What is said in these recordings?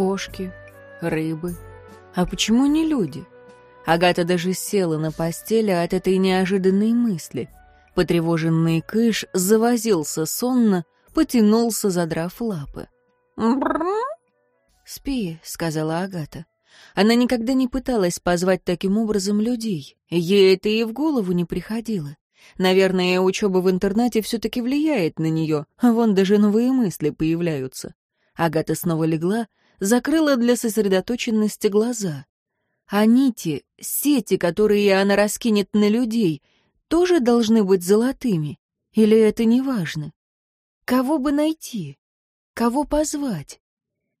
Кошки, рыбы. А почему не люди? Агата даже села на постели от этой неожиданной мысли. Потревоженный кыш завозился сонно, потянулся, задрав лапы. «Спи», — сказала Агата. Она никогда не пыталась позвать таким образом людей. Ей это и в голову не приходило. Наверное, учеба в интернате все-таки влияет на нее, вон даже новые мысли появляются. Агата снова легла, закрыла для сосредоточенности глаза. А нити, сети, которые она раскинет на людей, тоже должны быть золотыми? Или это не важно? Кого бы найти? Кого позвать?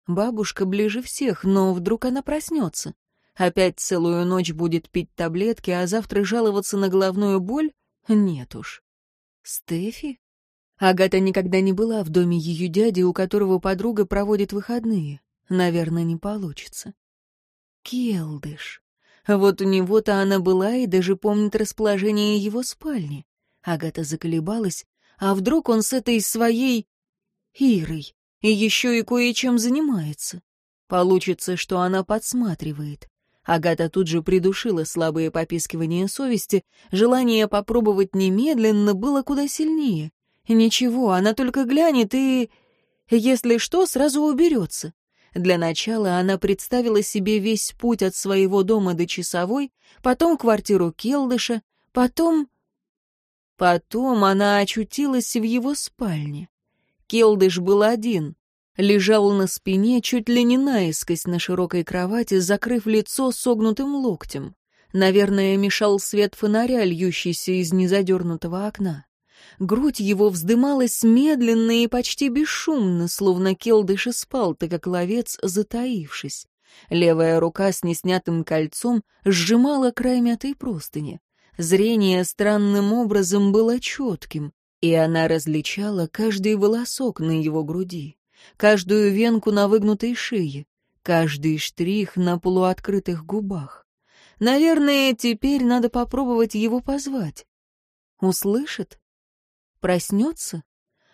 Бабушка ближе всех, но вдруг она проснется. Опять целую ночь будет пить таблетки, а завтра жаловаться на головную боль? Нет уж. Стефи? Агата никогда не была в доме ее дяди, у которого подруга проводит выходные. Наверное, не получится. Келдыш. Вот у него-то она была и даже помнит расположение его спальни. Агата заколебалась, а вдруг он с этой своей Ирой и еще и кое-чем занимается? Получится, что она подсматривает. Агата тут же придушила слабые попискивания совести, желание попробовать немедленно было куда сильнее. Ничего, она только глянет и... Если что, сразу уберется. Для начала она представила себе весь путь от своего дома до часовой, потом квартиру Келдыша, потом... Потом она очутилась в его спальне. Келдыш был один. Лежал на спине, чуть ли не наискось на широкой кровати, закрыв лицо согнутым локтем. Наверное, мешал свет фонаря, льющийся из незадернутого окна. Грудь его вздымалась медленно и почти бесшумно, словно Келдыш спал, так как ловец, затаившись. Левая рука с неснятым кольцом сжимала край мятой простыни. Зрение странным образом было четким, и она различала каждый волосок на его груди, каждую венку на выгнутой шее, каждый штрих на полуоткрытых губах. Наверное, теперь надо попробовать его позвать. Услышит? Проснется?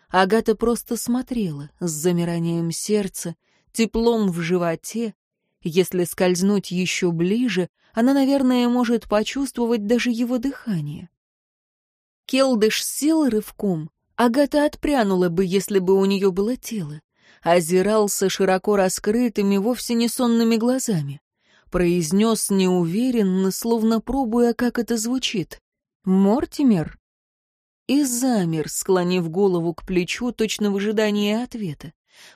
Агата просто смотрела с замиранием сердца, теплом в животе. Если скользнуть еще ближе, она, наверное, может почувствовать даже его дыхание. Келдыш сел рывком. Агата отпрянула бы, если бы у нее было тело. Озирался широко раскрытыми, вовсе не сонными глазами. Произнес неуверенно, словно пробуя, как это звучит. «Мортимер?» И замер, склонив голову к плечу, точно в ожидании ответа.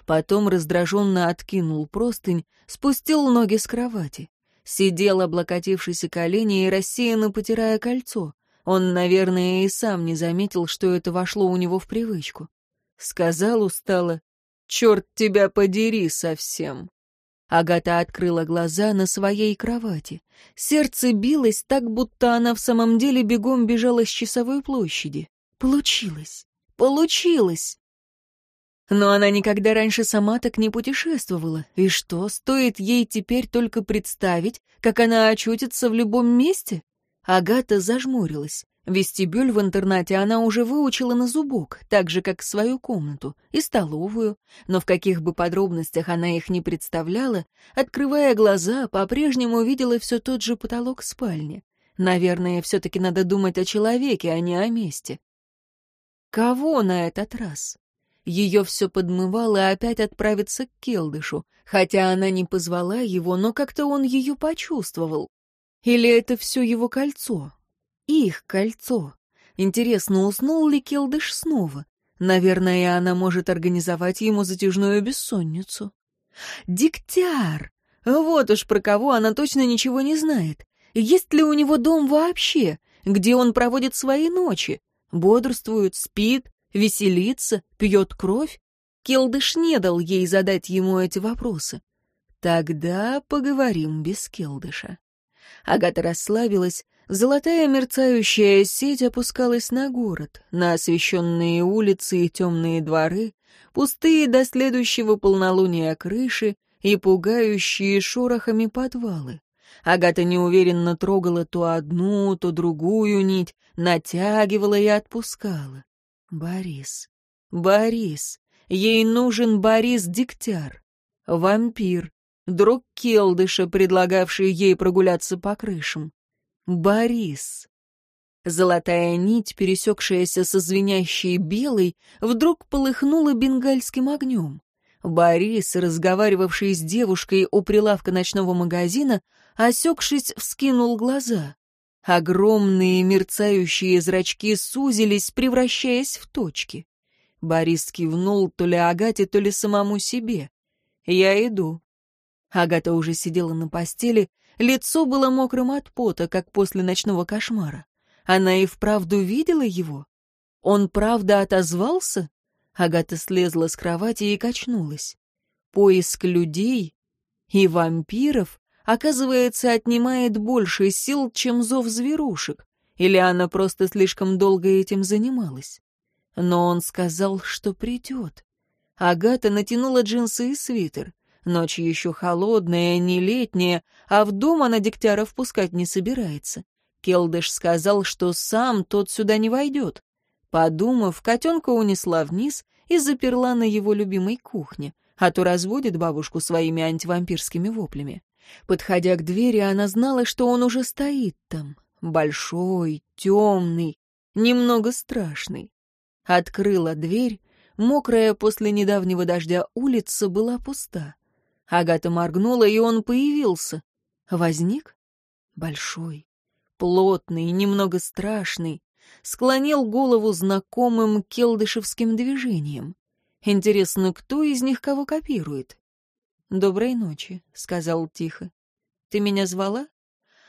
Потом раздраженно откинул простынь, спустил ноги с кровати. Сидел, облокотившись колени и рассеянно потирая кольцо. Он, наверное, и сам не заметил, что это вошло у него в привычку. Сказал устало, «Черт тебя подери совсем!» Агата открыла глаза на своей кровати. Сердце билось так, будто она в самом деле бегом бежала с часовой площади. Получилось! Получилось! Но она никогда раньше сама так не путешествовала. И что, стоит ей теперь только представить, как она очутится в любом месте? Агата зажмурилась. Вестибюль в интернате она уже выучила на зубок, так же, как свою комнату, и столовую, но в каких бы подробностях она их не представляла, открывая глаза, по-прежнему видела все тот же потолок спальни. Наверное, все-таки надо думать о человеке, а не о месте. Кого на этот раз? Ее все подмывало опять отправиться к Келдышу, хотя она не позвала его, но как-то он ее почувствовал. Или это все его кольцо? Их кольцо. Интересно, уснул ли Келдыш снова? Наверное, она может организовать ему затяжную бессонницу. Диктяр! Вот уж про кого она точно ничего не знает. Есть ли у него дом вообще? Где он проводит свои ночи? Бодрствует, спит, веселится, пьет кровь? Келдыш не дал ей задать ему эти вопросы. Тогда поговорим без Келдыша. Агата расслабилась, золотая мерцающая сеть опускалась на город, на освещенные улицы и темные дворы, пустые до следующего полнолуния крыши и пугающие шорохами подвалы. Агата неуверенно трогала то одну, то другую нить, натягивала и отпускала. Борис. Борис. Ей нужен Борис Дегтяр. Вампир. друг Келдыша, предлагавший ей прогуляться по крышам. Борис. Золотая нить, пересекшаяся со звенящей белой, вдруг полыхнула бенгальским огнем. Борис, разговаривавший с девушкой у прилавка ночного магазина, осекшись, вскинул глаза. Огромные мерцающие зрачки сузились, превращаясь в точки. Борис кивнул то ли Агате, то ли самому себе. «Я иду». Агата уже сидела на постели, лицо было мокрым от пота, как после ночного кошмара. Она и вправду видела его? Он правда отозвался? Агата слезла с кровати и качнулась. Поиск людей и вампиров, оказывается, отнимает больше сил, чем зов зверушек. Или она просто слишком долго этим занималась? Но он сказал, что придет. Агата натянула джинсы и свитер. Ночь еще холодная, не летняя, а в дом она Дегтяра впускать не собирается. Келдыш сказал, что сам тот сюда не войдет. Подумав, котенка унесла вниз и заперла на его любимой кухне, а то разводит бабушку своими антивампирскими воплями. Подходя к двери, она знала, что он уже стоит там. Большой, темный, немного страшный. Открыла дверь, мокрая после недавнего дождя улица была пуста. Агата моргнула, и он появился. Возник? Большой, плотный, немного страшный, склонил голову знакомым келдышевским движением. Интересно, кто из них кого копирует? «Доброй ночи», — сказал тихо. «Ты меня звала?»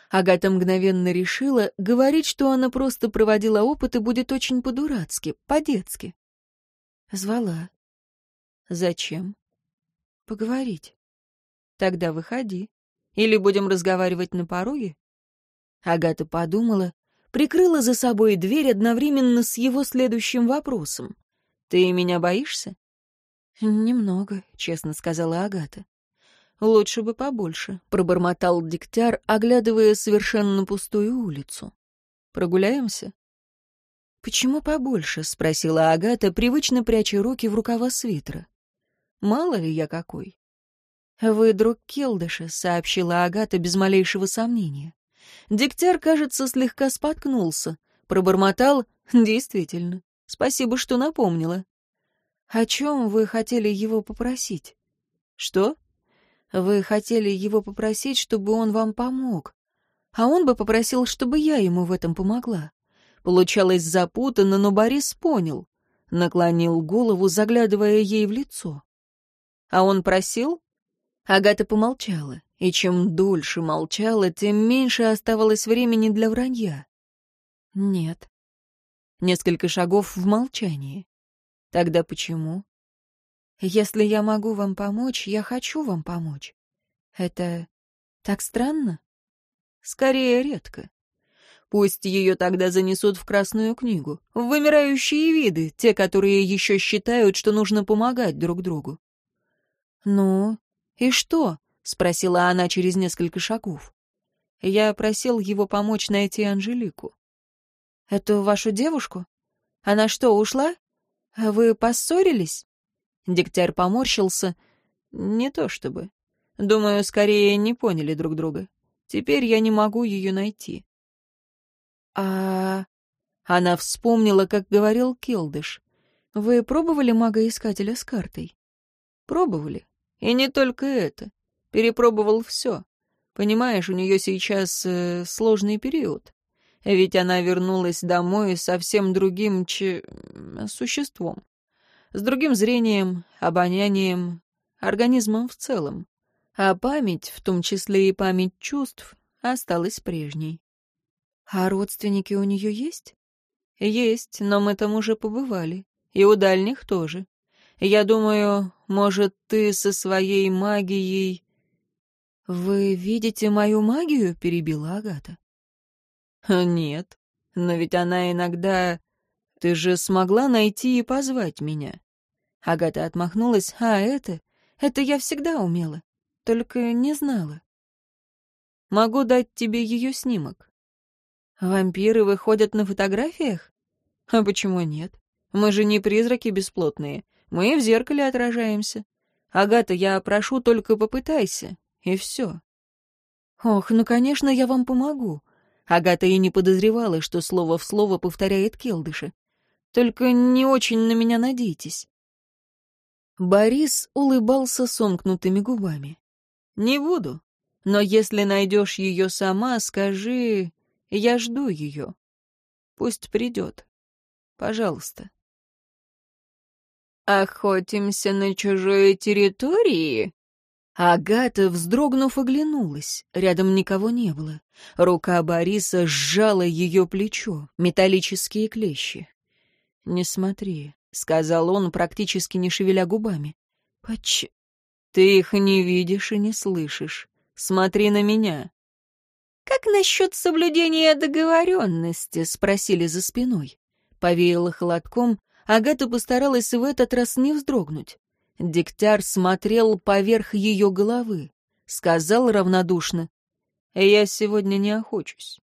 Агата мгновенно решила, говорить, что она просто проводила опыты, будет очень по-дурацки, по-детски. «Звала». «Зачем?» «Поговорить». «Тогда выходи. Или будем разговаривать на пороге?» Агата подумала, прикрыла за собой дверь одновременно с его следующим вопросом. «Ты меня боишься?» «Немного», — честно сказала Агата. «Лучше бы побольше», — пробормотал Дегтяр, оглядывая совершенно пустую улицу. «Прогуляемся?» «Почему побольше?» — спросила Агата, привычно пряча руки в рукава свитера. «Мало ли я какой». «Вы друг Келдыша», — сообщила Агата без малейшего сомнения. Дегтяр, кажется, слегка споткнулся. Пробормотал «Действительно. Спасибо, что напомнила». «О чем вы хотели его попросить?» «Что?» «Вы хотели его попросить, чтобы он вам помог. А он бы попросил, чтобы я ему в этом помогла». Получалось запутанно, но Борис понял. Наклонил голову, заглядывая ей в лицо. «А он просил?» Агата помолчала и чем дольше молчала, тем меньше оставалось времени для вранья. Нет. Несколько шагов в молчании. Тогда почему? Если я могу вам помочь, я хочу вам помочь. Это так странно? Скорее, редко. Пусть ее тогда занесут в Красную книгу, в вымирающие виды, те, которые еще считают, что нужно помогать друг другу. Ну, и что? — спросила она через несколько шагов. Я просил его помочь найти Анжелику. «Эту вашу девушку? Она что, ушла? Вы поссорились?» Дегтярь поморщился. «Не то чтобы. Думаю, скорее не поняли друг друга. Теперь я не могу ее найти». «А...» Она вспомнила, как говорил Келдыш. «Вы пробовали мага-искателя с картой?» «Пробовали. И не только это. Перепробовал все. Понимаешь, у нее сейчас э, сложный период. Ведь она вернулась домой совсем другим ч... существом. С другим зрением, обонянием, организмом в целом. А память, в том числе и память чувств, осталась прежней. А родственники у нее есть? Есть, но мы там уже побывали. И у дальних тоже. Я думаю, может, ты со своей магией «Вы видите мою магию?» — перебила Агата. «Нет, но ведь она иногда... Ты же смогла найти и позвать меня». Агата отмахнулась. «А это? Это я всегда умела, только не знала». «Могу дать тебе ее снимок». «Вампиры выходят на фотографиях?» «А почему нет? Мы же не призраки бесплотные. Мы в зеркале отражаемся. Агата, я прошу, только попытайся. и все. Ох, ну, конечно, я вам помогу. Агата и не подозревала, что слово в слово повторяет Келдыша. Только не очень на меня надейтесь. Борис улыбался сомкнутыми губами. «Не буду. Но если найдешь ее сама, скажи, я жду ее. Пусть придет. Пожалуйста». «Охотимся на чужой территории?» Агата, вздрогнув, оглянулась. Рядом никого не было. Рука Бориса сжала ее плечо, металлические клещи. «Не смотри», — сказал он, практически не шевеля губами. «Поч...» «Ты их не видишь и не слышишь. Смотри на меня». «Как насчет соблюдения договоренности?» — спросили за спиной. Повеяло холодком, Агата постаралась в этот раз не вздрогнуть. Дегтяр смотрел поверх ее головы. Сказал равнодушно. «Я сегодня не охочусь».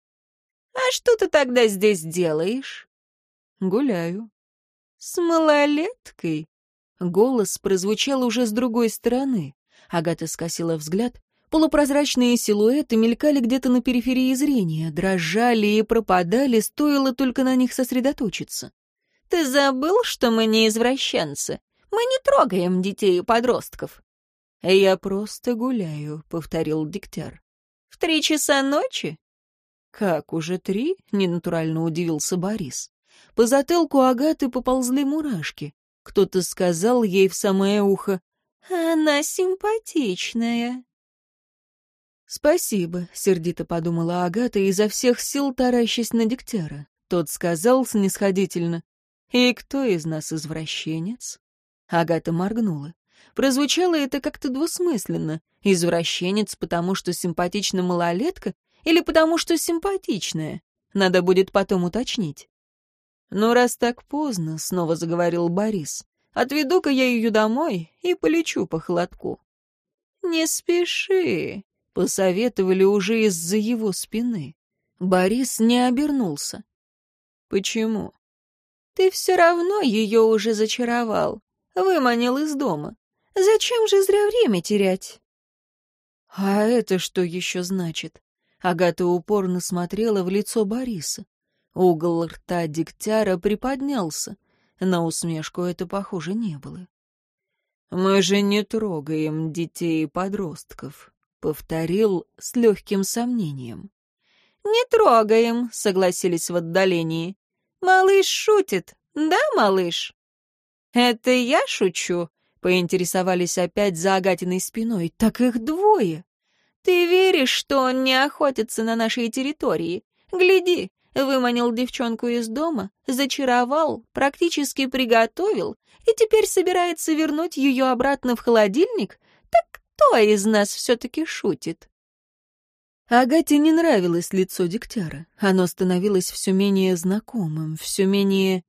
«А что ты тогда здесь делаешь?» «Гуляю». «С малолеткой?» Голос прозвучал уже с другой стороны. Агата скосила взгляд. Полупрозрачные силуэты мелькали где-то на периферии зрения, дрожали и пропадали, стоило только на них сосредоточиться. «Ты забыл, что мы не извращенцы? Мы не трогаем детей и подростков». «Я просто гуляю», — повторил Дегтяр. «В три часа ночи?» «Как, уже три?» — ненатурально удивился Борис. По затылку Агаты поползли мурашки. Кто-то сказал ей в самое ухо «Она симпатичная». «Спасибо», — сердито подумала Агата, изо всех сил таращась на Дегтяра. Тот сказал снисходительно «И кто из нас извращенец?» Агата моргнула. Прозвучало это как-то двусмысленно. Извращенец, потому что симпатична малолетка, или потому что симпатичная? Надо будет потом уточнить. «Ну, раз так поздно», — снова заговорил Борис, — «отведу-ка я ее домой и полечу по холодку». «Не спеши», — посоветовали уже из-за его спины. Борис не обернулся. «Почему?» «Ты все равно ее уже зачаровал. Выманил из дома. Зачем же зря время терять? А это что еще значит? Агата упорно смотрела в лицо Бориса. Угол рта Дегтяра приподнялся. На усмешку это, похоже, не было. «Мы же не трогаем детей и подростков», — повторил с легким сомнением. «Не трогаем», — согласились в отдалении. «Малыш шутит, да, малыш?» «Это я шучу?» — поинтересовались опять за Агатиной спиной. «Так их двое!» «Ты веришь, что он не охотится на нашей территории? Гляди, выманил девчонку из дома, зачаровал, практически приготовил и теперь собирается вернуть ее обратно в холодильник? Так кто из нас все-таки шутит?» Агате не нравилось лицо Дегтяра. Оно становилось все менее знакомым, все менее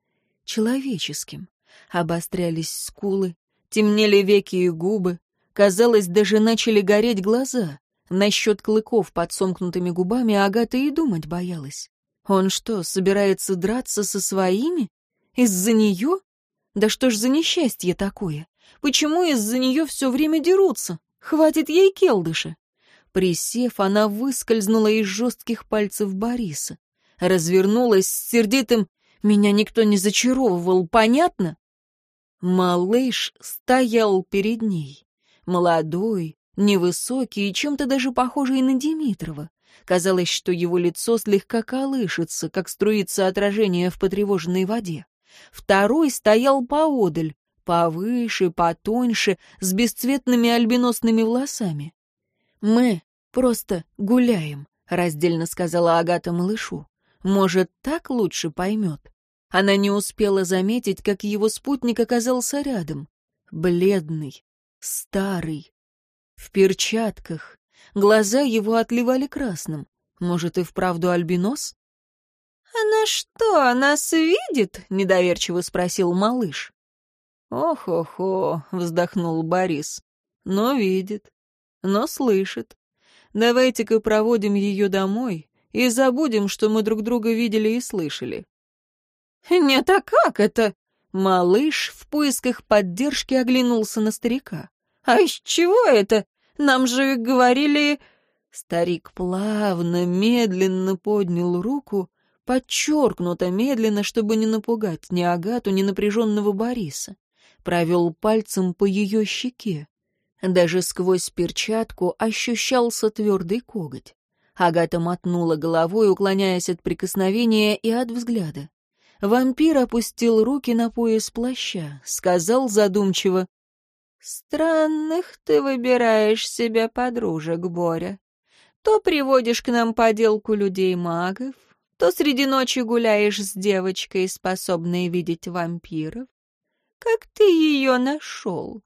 человеческим. Обострялись скулы, темнели веки и губы. Казалось, даже начали гореть глаза. Насчет клыков под сомкнутыми губами Агата и думать боялась. Он что, собирается драться со своими? Из-за нее? Да что ж за несчастье такое? Почему из-за нее все время дерутся? Хватит ей келдыша. Присев, она выскользнула из жестких пальцев Бориса. Развернулась с сердитым «Меня никто не зачаровывал, понятно?» Малыш стоял перед ней. Молодой, невысокий и чем-то даже похожий на Димитрова. Казалось, что его лицо слегка колышется, как струится отражение в потревоженной воде. Второй стоял поодаль, повыше, потоньше, с бесцветными альбиносными волосами. «Мы просто гуляем», — раздельно сказала Агата малышу. «Может, так лучше поймет?» Она не успела заметить, как его спутник оказался рядом. Бледный, старый, в перчатках. Глаза его отливали красным. Может, и вправду альбинос? «Она что, нас видит?» — недоверчиво спросил малыш. «Ох-охо», — вздохнул Борис. «Но видит, но слышит. Давайте-ка проводим ее домой и забудем, что мы друг друга видели и слышали. «Нет, а как это?» Малыш в поисках поддержки оглянулся на старика. «А из чего это? Нам же говорили...» Старик плавно, медленно поднял руку, подчеркнуто медленно, чтобы не напугать ни Агату, ни напряженного Бориса. Провел пальцем по ее щеке. Даже сквозь перчатку ощущался твердый коготь. Агата мотнула головой, уклоняясь от прикосновения и от взгляда. Вампир опустил руки на пояс плаща, сказал задумчиво, «Странных ты выбираешь себе подружек, Боря. То приводишь к нам поделку людей-магов, то среди ночи гуляешь с девочкой, способной видеть вампиров. Как ты ее нашел?»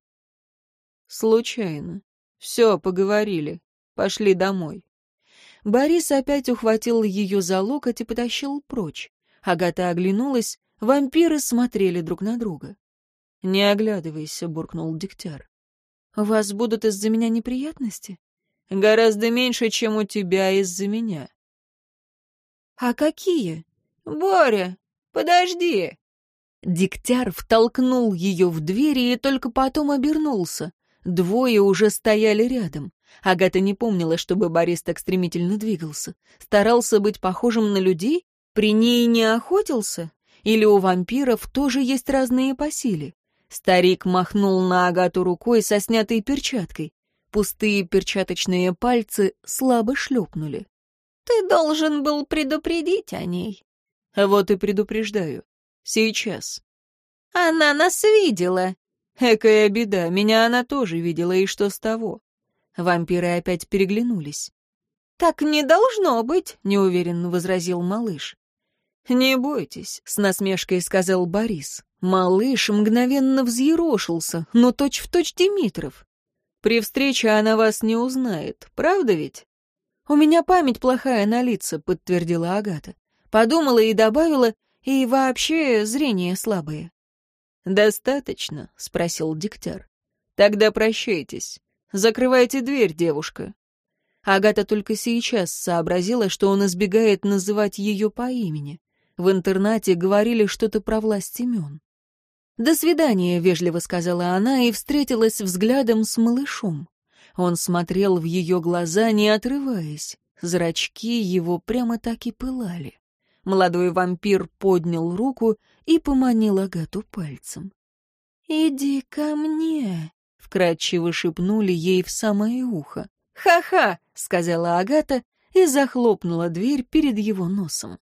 «Случайно. Все, поговорили. Пошли домой». Борис опять ухватил ее за локоть и потащил прочь. Агата оглянулась, вампиры смотрели друг на друга. «Не оглядывайся», — буркнул Дегтяр. «У вас будут из-за меня неприятности?» «Гораздо меньше, чем у тебя из-за меня». «А какие?» «Боря, подожди!» Дегтяр втолкнул ее в двери и только потом обернулся. Двое уже стояли рядом. Агата не помнила, чтобы Борис так стремительно двигался. Старался быть похожим на людей? При ней не охотился? Или у вампиров тоже есть разные по силе? Старик махнул на Агату рукой со снятой перчаткой. Пустые перчаточные пальцы слабо шлепнули. «Ты должен был предупредить о ней». «Вот и предупреждаю. Сейчас». «Она нас видела». «Экая беда, меня она тоже видела, и что с того?» Вампиры опять переглянулись. «Так не должно быть», — неуверенно возразил малыш. «Не бойтесь», — с насмешкой сказал Борис. Малыш мгновенно взъерошился, но точь-в-точь точь Димитров. «При встрече она вас не узнает, правда ведь?» «У меня память плохая на лица», — подтвердила Агата. Подумала и добавила, и вообще зрение слабое. «Достаточно?» — спросил Дегтяр. «Тогда прощайтесь. Закрывайте дверь, девушка». Агата только сейчас сообразила, что он избегает называть ее по имени. В интернате говорили что-то про власть имен. «До свидания», — вежливо сказала она и встретилась взглядом с малышом. Он смотрел в ее глаза, не отрываясь. Зрачки его прямо так и пылали. Молодой вампир поднял руку и поманил Агату пальцем. «Иди ко мне», — вкрадчиво шепнули ей в самое ухо. «Ха-ха», — сказала Агата и захлопнула дверь перед его носом.